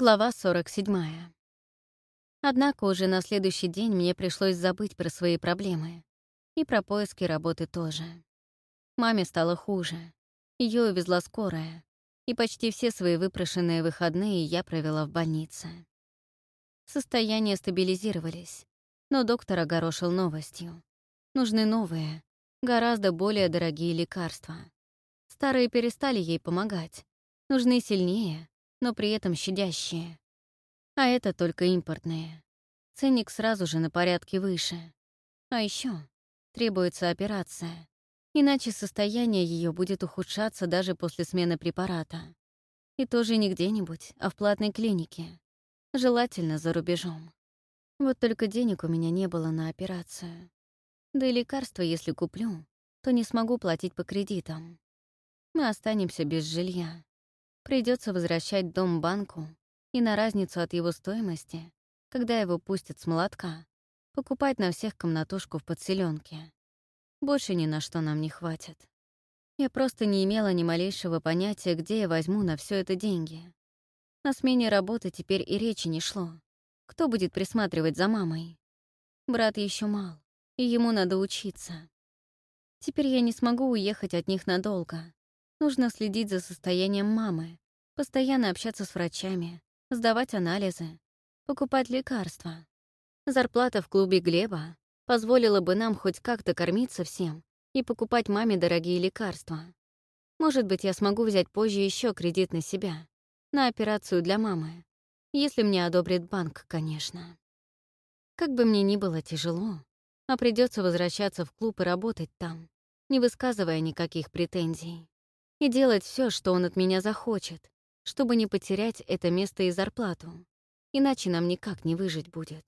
Глава 47. Однако уже на следующий день мне пришлось забыть про свои проблемы. И про поиски работы тоже. Маме стало хуже. Ее увезла скорая. И почти все свои выпрошенные выходные я провела в больнице. Состояния стабилизировались, но доктор огорошил новостью. Нужны новые, гораздо более дорогие лекарства. Старые перестали ей помогать. Нужны сильнее, но при этом щадящие. А это только импортные. Ценник сразу же на порядке выше. А еще требуется операция, иначе состояние ее будет ухудшаться даже после смены препарата. И тоже не где-нибудь, а в платной клинике. Желательно за рубежом. Вот только денег у меня не было на операцию. Да и лекарства, если куплю, то не смогу платить по кредитам. Мы останемся без жилья. Придется возвращать дом банку и на разницу от его стоимости, когда его пустят с молотка, покупать на всех комнатушку в подселенке. Больше ни на что нам не хватит. Я просто не имела ни малейшего понятия, где я возьму на все это деньги. На смене работы теперь и речи не шло. Кто будет присматривать за мамой? Брат еще мал, и ему надо учиться. Теперь я не смогу уехать от них надолго. Нужно следить за состоянием мамы, постоянно общаться с врачами, сдавать анализы, покупать лекарства. Зарплата в клубе Глеба позволила бы нам хоть как-то кормиться всем и покупать маме дорогие лекарства. Может быть, я смогу взять позже еще кредит на себя, на операцию для мамы, если мне одобрит банк, конечно. Как бы мне ни было тяжело, а придется возвращаться в клуб и работать там, не высказывая никаких претензий и делать все, что он от меня захочет, чтобы не потерять это место и зарплату, иначе нам никак не выжить будет.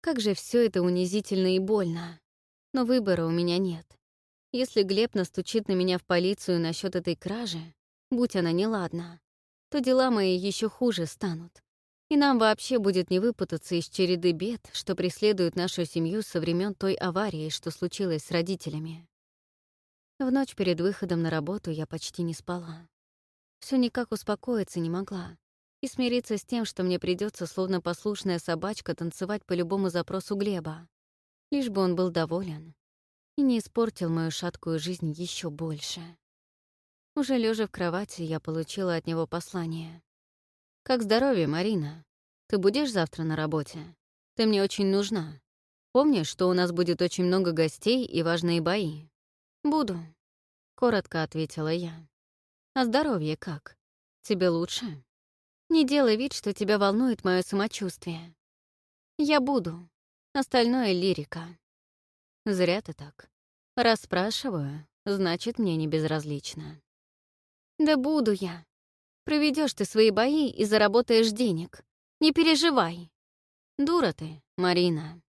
Как же все это унизительно и больно. Но выбора у меня нет. Если Глеб настучит на меня в полицию насчет этой кражи, будь она неладна, то дела мои еще хуже станут. И нам вообще будет не выпутаться из череды бед, что преследуют нашу семью со времен той аварии, что случилось с родителями. В ночь перед выходом на работу я почти не спала. Все никак успокоиться не могла и смириться с тем, что мне придется, словно послушная собачка, танцевать по любому запросу Глеба, лишь бы он был доволен и не испортил мою шаткую жизнь еще больше. Уже лежа в кровати, я получила от него послание. «Как здоровье, Марина? Ты будешь завтра на работе? Ты мне очень нужна. Помнишь, что у нас будет очень много гостей и важные бои?» «Буду», — коротко ответила я. «А здоровье как? Тебе лучше? Не делай вид, что тебя волнует мое самочувствие. Я буду. Остальное — лирика». «Зря ты так. Раз спрашиваю, значит, мне не безразлично». «Да буду я. Проведешь ты свои бои и заработаешь денег. Не переживай». «Дура ты, Марина».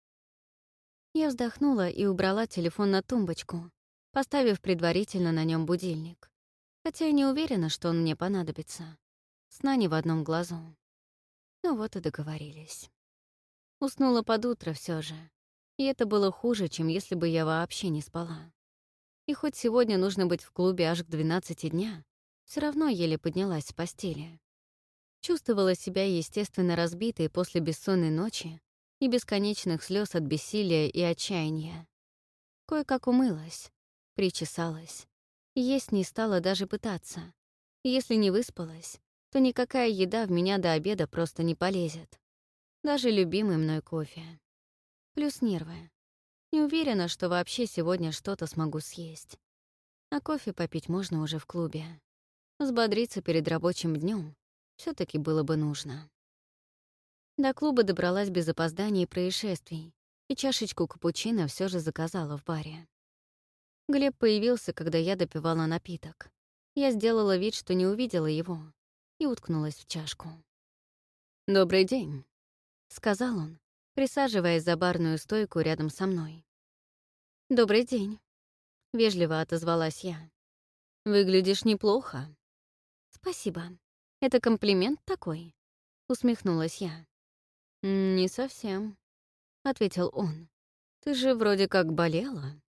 Я вздохнула и убрала телефон на тумбочку, поставив предварительно на нем будильник. Хотя я не уверена, что он мне понадобится. Сна не в одном глазу. Ну вот и договорились. Уснула под утро все же. И это было хуже, чем если бы я вообще не спала. И хоть сегодня нужно быть в клубе аж к 12 дня, все равно еле поднялась с постели. Чувствовала себя, естественно, разбитой после бессонной ночи и бесконечных слез от бессилия и отчаяния. Кое-как умылась, Причесалась. Есть не стала даже пытаться. Если не выспалась, то никакая еда в меня до обеда просто не полезет. Даже любимый мной кофе. Плюс нервы. Не уверена, что вообще сегодня что-то смогу съесть. А кофе попить можно уже в клубе. Взбодриться перед рабочим днем все таки было бы нужно. До клуба добралась без опозданий и происшествий, и чашечку капучино все же заказала в баре. Глеб появился, когда я допивала напиток. Я сделала вид, что не увидела его, и уткнулась в чашку. «Добрый день», — сказал он, присаживаясь за барную стойку рядом со мной. «Добрый день», — вежливо отозвалась я. «Выглядишь неплохо». «Спасибо. Это комплимент такой?» — усмехнулась я. «Не совсем», — ответил он. «Ты же вроде как болела».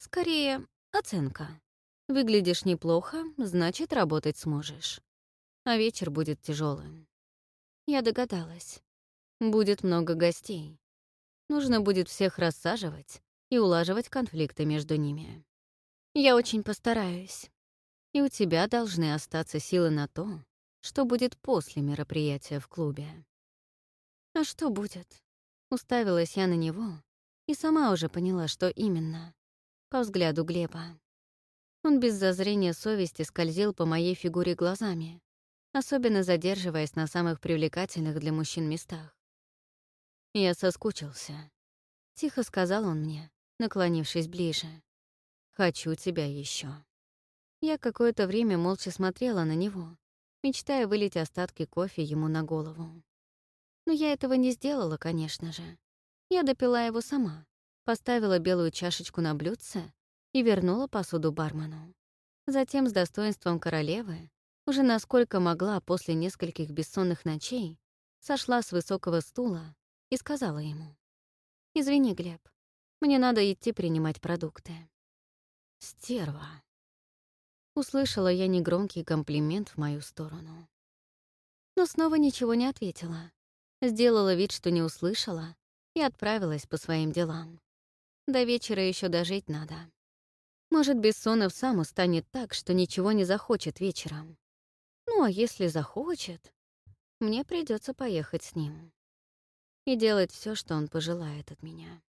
Скорее, оценка. Выглядишь неплохо, значит, работать сможешь. А вечер будет тяжелым. Я догадалась. Будет много гостей. Нужно будет всех рассаживать и улаживать конфликты между ними. Я очень постараюсь. И у тебя должны остаться силы на то, что будет после мероприятия в клубе. А что будет? Уставилась я на него и сама уже поняла, что именно. По взгляду Глеба. Он без зазрения совести скользил по моей фигуре глазами, особенно задерживаясь на самых привлекательных для мужчин местах. «Я соскучился», — тихо сказал он мне, наклонившись ближе. «Хочу тебя еще. Я какое-то время молча смотрела на него, мечтая вылить остатки кофе ему на голову. Но я этого не сделала, конечно же. Я допила его сама, поставила белую чашечку на блюдце и вернула посуду бармену. Затем с достоинством королевы, уже насколько могла после нескольких бессонных ночей, сошла с высокого стула и сказала ему. «Извини, Глеб, мне надо идти принимать продукты». «Стерва». Услышала я негромкий комплимент в мою сторону. Но снова ничего не ответила. Сделала вид, что не услышала, и отправилась по своим делам. До вечера еще дожить надо. Может, Бессонов сам устанет так, что ничего не захочет вечером. Ну, а если захочет, мне придется поехать с ним и делать все, что он пожелает от меня.